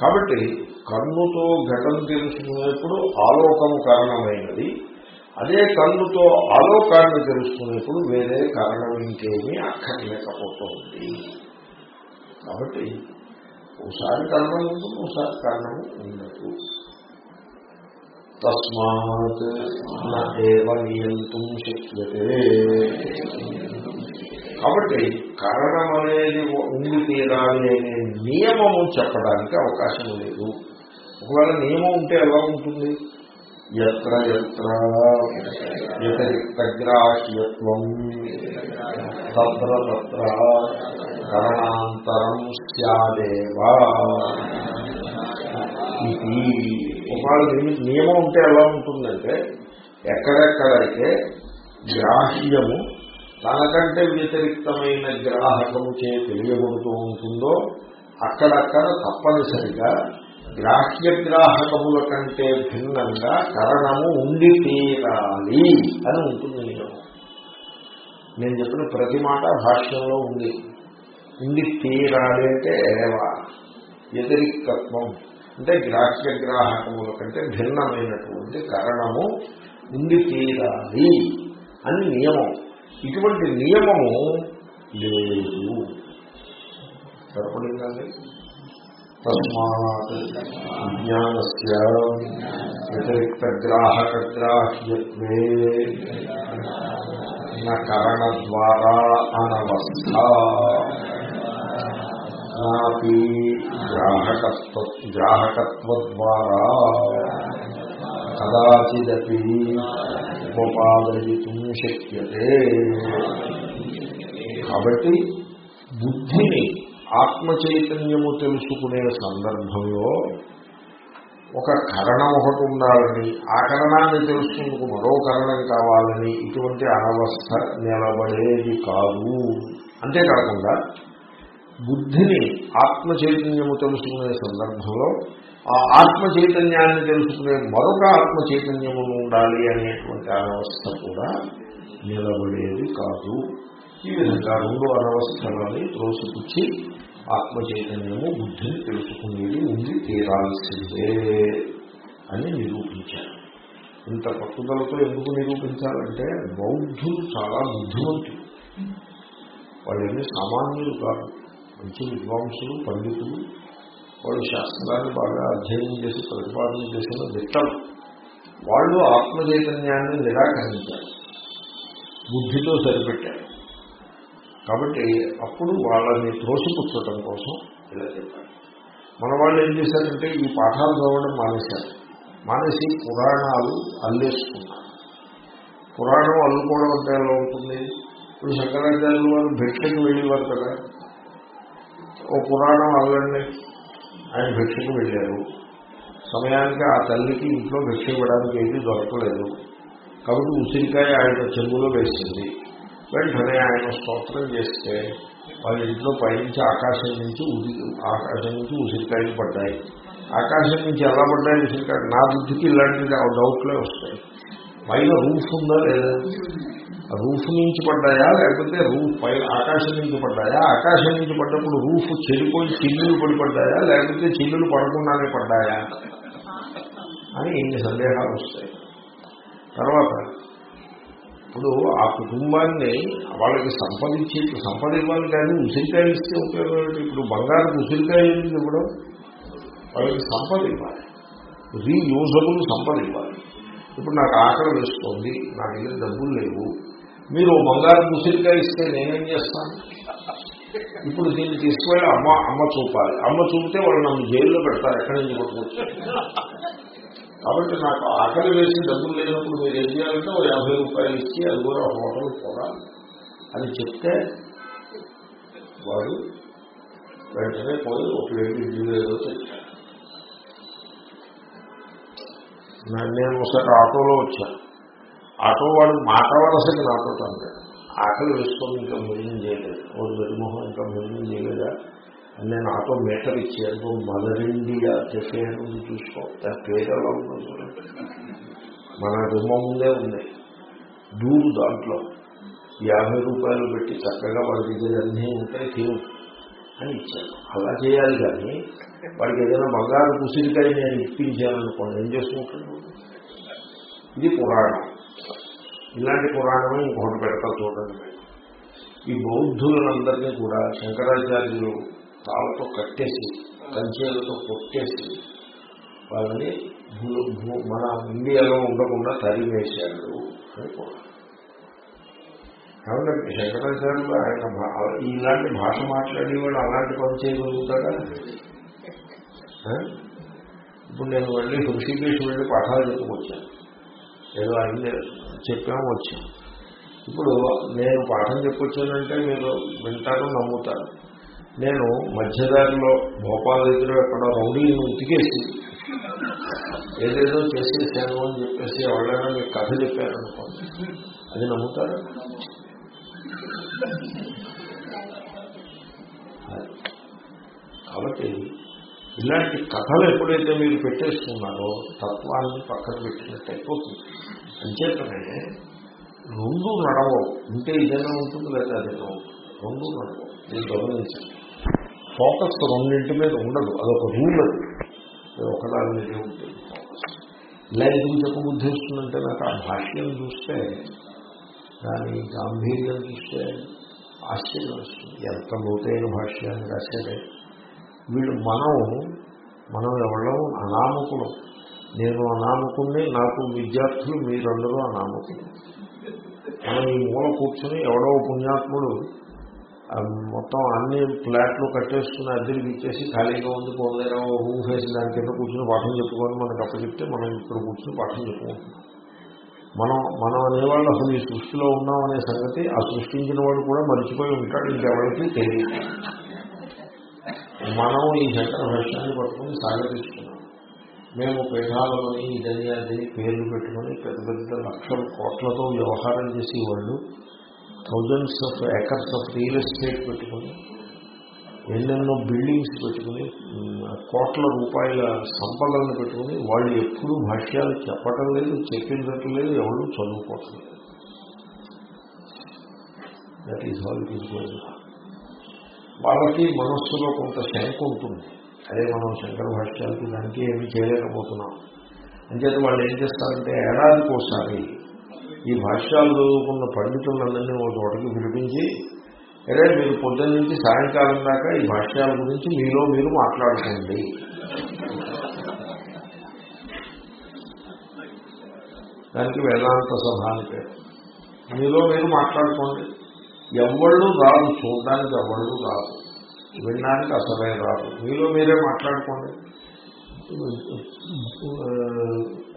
కాబట్టి కన్నుతో ఘటన తెలుసుకునేప్పుడు ఆలోకము కారణమైనది. అదే కన్నుతో ఆలోకాన్ని తెలుసుకునేప్పుడు వేరే కారణం ఇంకేమీ అక్కర్లేకపోతుంది. కాబట్టి ఒకసారి కారణం ఉంటుంది ఒకసారి కారణం ఉండదు. తస్మాత్ ఏవ శక్యతే. కాబట్టి కారణం అనేది ఉండి తీరాలి అనే నియమము చెప్పడానికి అవకాశం లేదు. ఒకవేళ నియమం ఉంటే ఎలా ఉంటుంది? ఎత్ర ఎత్ర వ్యతిరిక్తగ్రాహ్యత్వం తత్ర తత్ర కరణాంతరం స్యాదేవా ఇది. ఒకవేళ నియమం ఉంటే ఎలా ఉంటుందంటే ఎక్కడెక్కడైతే గ్రాహ్యము తనకంటే వ్యతిరిక్తమైన గ్రాహకము చే తెలియబడుతూ ఉంటుందో అక్కడక్కడ తప్పనిసరిగా గ్రాహ్యగ్రాహకముల కంటే భిన్నంగా కరణము ఉండి తీరాలి అని ఉంటుంది నియమం. నేను చెప్పిన ప్రతి మాట భాష్యంలో ఉంది. ఉండి తీరాలి అంటే ఏవా వ్యతిరిక్తత్వం అంటే గ్రాహ్యగ్రాహకముల కంటే భిన్నమైనటువంటి కరణము ఉండి తీరాలి అని నియమం. ఇటువంటి నియమము లేదు. సరిపడిందండి? తస్మాత్ విజ్ఞానస్య వ్యతిరిక్తగ్రాహకగ్రాహ్యత్వే కరణద్వారా అనవస్థ. నాపి గ్రాహకత్వ గ్రాహకత్వద్వారా కదాచిదపి ఉపపాదయితుం శక్యతే. కాబట్టి బుద్ధిని ఆత్మ చైతన్యము తెలుసుకునే సందర్భంలో ఒక కరణం ఒకటి ఉండాలని ఆ కరణాన్ని తెలుసుకుందుకు మరో కరణం కావాలని ఇటువంటి అనవస్థ నిలబడేది కాదు. అంతేకాకుండా బుద్ధిని ఆత్మ చైతన్యము తెలుసుకునే సందర్భంలో ఆ ఆత్మ చైతన్యాన్ని తెలుసుకునే మరొక ఆత్మ చైతన్యము ఉండాలి అనేటువంటి అనవస్థ కూడా నిలబడేది కాదు. ఈ విధంగా రెండు అనవసరాన్ని త్రోసిపుచ్చి ఆత్మచైతన్యము బుద్ధిని తెలుసుకునేది ఉంది తీరాల్సిందే అని నిరూపించారు. ఇంత పట్టుదలతో ఎందుకు నిరూపించాలంటే బౌద్ధులు చాలా బుద్ధిమంతులు. వాళ్ళేమి సామాన్యులు కాదు. మంచి విద్వాంసులు పండితులు. వాళ్ళు శాస్త్రాన్ని బాగా అధ్యయనం చేసి ప్రతిపాదన చేసిన దిట్టలు వాళ్ళు ఆత్మచైతన్యాన్ని నిరాకరించారు. బుద్ధితో సరిపెట్టారు. కాబట్టి అప్పుడు వాళ్ళని త్రోసిపుచ్చటం కోసం ఇలా చెప్పారు. మన వాళ్ళు ఏం చేశారంటే ఈ పాఠాలు చదవడం మానేశారు. మానేసి పురాణాలు అల్లేసుకున్నారు. పురాణం అల్లుకోవడం అంటే ఎలా ఉంటుంది? ఇప్పుడు శంకరాచార్యులు వారు భిక్షకు వెళ్ళేవారు కదా. ఓ పురాణం అల్లండి. ఆయన భిక్షకు వెళ్ళారు. సమయానికి ఆ తల్లికి ఇంట్లో భిక్ష ఇవ్వడానికి ఏది దొరకలేదు. కాబట్టి ఉసిరికాయ ఆయన చెంబులో వేసింది. వెంటనే ఆయన స్తోత్రం చేస్తే వాళ్ళ ఇంట్లో పైనుంచి ఆకాశం నుంచి ఉది ఆకాశం నుంచి ఉసిరికాయలు పడ్డాయి. ఆకాశం నుంచి ఎలా పడ్డాయి ఉసిరికాయలు నా బుద్ధికి ఇలాంటి డౌట్లే వస్తాయి. పైన రూఫ్ ఉందా లేదా? రూఫ్ నుంచి పడ్డాయా? లేకపోతే రూఫ్ పై ఆకాశం నుంచి పడ్డాయా? ఆకాశం నుంచి పడ్డప్పుడు రూఫ్ చెడిపోయి చిల్లులు పడి పడ్డాయా? లేకపోతే చిల్లులు పడకుండానే పడ్డాయా? అని ఇన్ని సందేహాలు వస్తాయి. తర్వాత ఇప్పుడు ఆ కుటుంబాన్ని వాళ్ళకి సంపదించి సంపద ఇవ్వాలి కానీ ఉసిరికాయ ఇస్తే ఉపయోగం ఇప్పుడు బంగారం ఉసిరికాయ ఎందుకు ఇవ్వడం? వాళ్ళకి సంపద ఇవ్వాలి రీయూజబుల్ సంపద ఇవ్వాలి ఇప్పుడు నాకు ఆకలి వేసుకోండి నా దగ్గర డబ్బులు లేవు. మీరు బంగారం ఉసిరికాయ ఇస్తే నేనేం చేస్తాను? ఇప్పుడు దీన్ని తీసుకువెళ్ళి అమ్మ అమ్మ చూపాలి. అమ్మ చూపితే వాళ్ళు నన్ను జైల్లో పెడతారు. ఎక్కడి నుంచి పట్టుకోవచ్చు కాబట్టి నాకు ఆకలి వేసి డబ్బులు లేనప్పుడు మీరు ఏం చేయాలంటే ఓ యాభై రూపాయలు ఇచ్చి అది కూడా హోటల్ పోరా అని చెప్తే వాడు వెంటనే పోయి ఒక ప్లేట్ ఇడ్లీ ఏదో తెచ్చాడు నేను ఒకసారి ఆటోలో వచ్చాను ఆటో వాడు మాట వరసకి నాతో అంటాడు. ఆకలి వేసుకొని ఇంకా భోజనం చేయలేదు. ఓ వెరిమొహం ఇంకా భోజనం చేయలేదా? నేను ఆటో మీటర్ ఇచ్చాను మదర్ ఇండియా కెఫే అని చూసుకో. దాని పేరు ఎలా ఉందో మన రుమ ముందే ఉంది. దూరు దాంట్లో. యాభై రూపాయలు పెట్టి చక్కగా వాడి దగ్గర అన్నీ ఉంటాయి తిను అని ఇచ్చాను అలా చేయాలి కానీ వాడికి ఏదైనా బంగారు కుసిరికాయ నేను ఇప్పించాననుకోండి ఏం చేసుకుంటాను ఇది పురాణం. ఇలాంటి పురాణమే ఇంకొకటి పెడతా చూడండి. ఈ బౌద్ధులందరినీ కూడా శంకరాచార్యులు తాళ్ళతో కట్టేసి కంచెలతో కొట్టేసి వాళ్ళని మన ఇండియాలో ఉండకుండా తరిమేశాడు అని కాబట్టి శంకరాచార్యులు ఆయన ఇలాంటి భాష మాట్లాడి వాళ్ళు అలాంటి పని చేయగలుగుతారా? ఇప్పుడు నేను వెళ్ళి హృషికేశ్ వెళ్ళి పాఠాలు చెప్పుకొచ్చాను ఏదో అయింది చెప్పాము వచ్చాను ఇప్పుడు నేను పాఠం చెప్పొచ్చానంటే మీరు వింటారు నమ్ముతారు నేను మధ్యదారిలో భోపాల్ దగ్గర ఎక్కడ రౌడీని ఉతికేసి ఏదేదో చేసేసాను అని చెప్పేసి ఎవరైనా మీకు కథ చెప్పారనుకోండి అది నమ్ముతారా? కాబట్టి ఇలాంటి కథలు ఎప్పుడైతే మీరు పెట్టేస్తున్నారో తత్వాన్ని పక్కన పెట్టినట్టు అయిపోతుంది. అంచేతనే రెండు నడవవు. ఉంటే ఇదైనా ఉంటుంది లేదా అదేనా ఉంటుంది. రెండు నడవవు. నేను గమనించండి. ఫోకస్ రెండింటి మీద ఉండదు. అదొక రూల్ అది. ఒకదాని మీదే ఉంటుంది ఫోకస్ ఇలా ఎందుకు చెప్పబుద్ధి వస్తుందంటే నాకు ఆ భాష్యం చూస్తే దాని గాంభీర్యం చూస్తే ఆశ్చర్యం వస్తుంది. ఎంత లోతైన భాష్యాన్ని రాసేదే వీళ్ళు మనం మనం ఎవరో అనామకులు. నేను అనామకుణ్ణి నాకు విద్యార్థులు మీరందరూ అనామకులు. మనం ఈ మూల కూర్చొని ఎవడో పుణ్యాత్ముడు మొత్తం అన్ని ఫ్లాట్లు కట్టేసుకుని అద్దెలు ఇచ్చేసి ఖాళీగా ఉంది పొందేరో ఊహేసి వేసి దాని కింద కూర్చొని పాఠం చెప్పుకొని మనకు అప్పచెప్తే మనం ఇక్కడ కూర్చొని పాఠం చెప్పుకుంటున్నాం మనం మనం అనేవాళ్ళు అసలు ఈ సృష్టిలో ఉన్నాం అనే సంగతి ఆ సృష్టించిన వాడు కూడా మర్చిపోయి ఉంటాడు ఇంకెవరికి తెలియదు. మనం ఈ శంకర విషయాన్ని పట్టుకుని సాగతిస్తున్నాం మేము పీఠాలని ఇదని అదని పేర్లు పెట్టుకుని పెద్ద పెద్ద లక్షల కోట్లతో వ్యవహారం చేసేవాళ్ళు thousands of acres of real estate పెట్టుకుని ఎన్నెన్నో బిల్డింగ్స్ పెట్టుకుని కోట్ల రూపాయల సంపదలను పెట్టుకుని వాళ్ళు ఎప్పుడూ భాష్యాలు చెప్పటం లేదు చెప్పిందటం లేదు ఎవరు చదువుకోవటం లేదు. That is all it going వాళ్ళకి మనస్సులో కొంత శంక ఉంటుంది. అదే మనం శంకర భాష్యాలకి దానికి ఏమి చేయలేకపోతున్నాం. అంచేత వాళ్ళు ఏం చేస్తారంటే ఏడాదికి ఒకసారి ఈ భాష్యాలు చదువుకున్న పండితులందరినీ ఒక చోటకి పిలిపించి అరే మీరు పొద్దున్న నుంచి సాయంకాలం దాకా ఈ భాష్యాల గురించి మీలో మీరు మాట్లాడుకోండి. దానికి వేదాంత సభ అని పేరు. మీలో మీరు మాట్లాడుకోండి. ఎవళ్ళు రాదు చూడడానికి ఎవళ్ళు రాదు వినడానికి అసలే రాదు మీలో మీరే మాట్లాడుకోండి.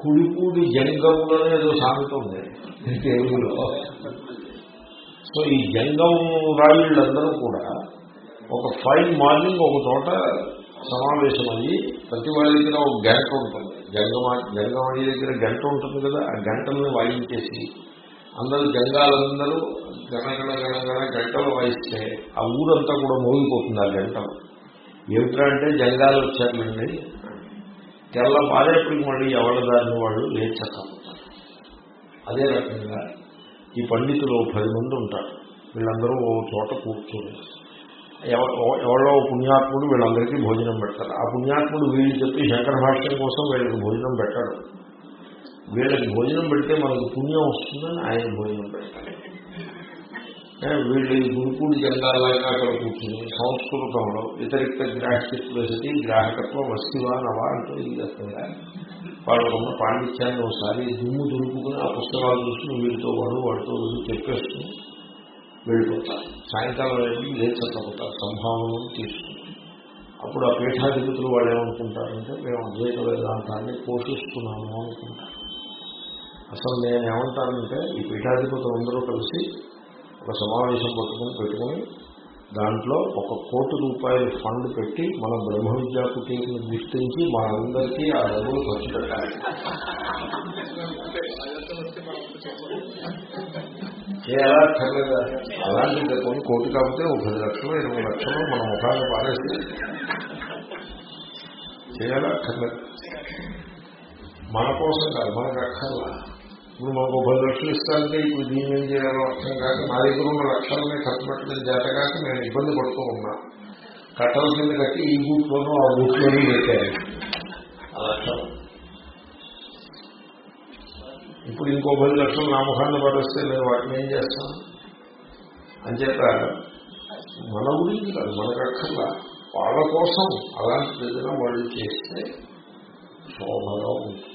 కుడిపూడి జంగములోనే ఏదో సామెత ఉంది. తెలుగులో. సో ఈ జంగం రాళ్ళందరూ కూడా ఒక ఫైవ్ మార్నింగ్ ఒక చోట సమావేశమయ్యి ప్రతి వాళ్ళ దగ్గర ఒక గంట ఉంటుంది. జంగమ జంగమణి దగ్గర గంట ఉంటుంది కదా ఆ గంటల్ని వాయించేసి అందరూ జంగాలందరూ గణగణ గణగణ గంటలు వాయిస్తే ఆ ఊరంతా కూడా మోగిపోతుంది ఆ గంటలు ఏమిటంటే అంటే జంగాలు వచ్చారండి తెల్ల బాధేపటికి మళ్ళీ ఎవరి దారిని వాళ్ళు లేచకపోతారు. అదే రకంగా ఈ పండితులు పది మంది ఉంటారు. వీళ్ళందరూ ఓ చోట కూర్చొని ఎవరో ఓ పుణ్యాత్ముడు వీళ్ళందరికీ భోజనం పెడతారు ఆ పుణ్యాత్ముడు వీళ్ళు చెప్పి శంకర భాష్యం కోసం వీళ్ళకి భోజనం పెట్టాడు. వీళ్ళకి భోజనం పెడితే మనకు పుణ్యం వస్తుందని ఆయన భోజనం పెడతాడు. వీళ్ళు ఈ గురుకూడి జంగాలాగా అక్కడ కూర్చుని సంస్కృతంలో ఇతరిక్త గ్రాహ్యత్వసతి గ్రాహకత్వ వస్తివా నవా అంటూ ఈ చేస్తుందా వాళ్ళకున్న పాండిత్యాన్ని ఒకసారి దుమ్ము దులుపుకుని ఆ పుస్తకాలు చూసుకుని వీడితో వాడు వాడితో వీళ్ళు చెప్పేసుకుని వెళ్ళిపోతారు. సాయంకాలం వెళ్ళి లేచకపోతారు సంభావనలు తీసుకుని అప్పుడు ఆ పీఠాధిపతులు వాళ్ళు ఏమనుకుంటారంటే మేము అద్వైత వేదాంతాన్ని పోషిస్తున్నాము అనుకుంటారు. అసలు నేను ఏమంటానంటే ఈ పీఠాధిపతులు అందరూ కలిసి ఒక సమావేశం పట్టుకుని పెట్టుకుని దాంట్లో ఒక కోటి రూపాయలు ఫండ్ పెట్టి మన బ్రహ్మ విద్యా కుటీరుని గుర్తించి మనందరికీ ఆ డబ్బులు ఖర్చు పెట్టాలి. ఎలా అక్కర్లేదా. అలాంటి కొన్ని కోటి కాకపోతే ఒక పది లక్షలు ఇరవై లక్షలు మన ముఖాన్ని పారేసి చేయాలా అక్కర్లేదు. మన కోసం కాదు మనకు అక్కర్లా. ఇప్పుడు మాకు పది లక్షలు ఇస్తానంటే ఇప్పుడు దీన్ని ఏం చేయాలో అర్థం కాక నా దగ్గర ఉన్న లక్షలని ఖర్చు పెట్టడం చేత నేను ఇబ్బంది పడుతూ ఉన్నా. కట్టల కింద కట్టి ఈ బూట్లోనూ ఆ బూట్లోనూ పెట్టాను ఆ లక్షలు ఇప్పుడు ఇంకో పది లక్షలు నా ముఖాన్ని పడేస్తే నేను వాటిని ఏం చేస్తాను? అంచేత మన గురించి కాదు మనకు అక్కర్లా. వాళ్ళ కోసం అలాంటి ఏదైనా వాళ్ళు చేస్తే శోభగా ఉంటుంది.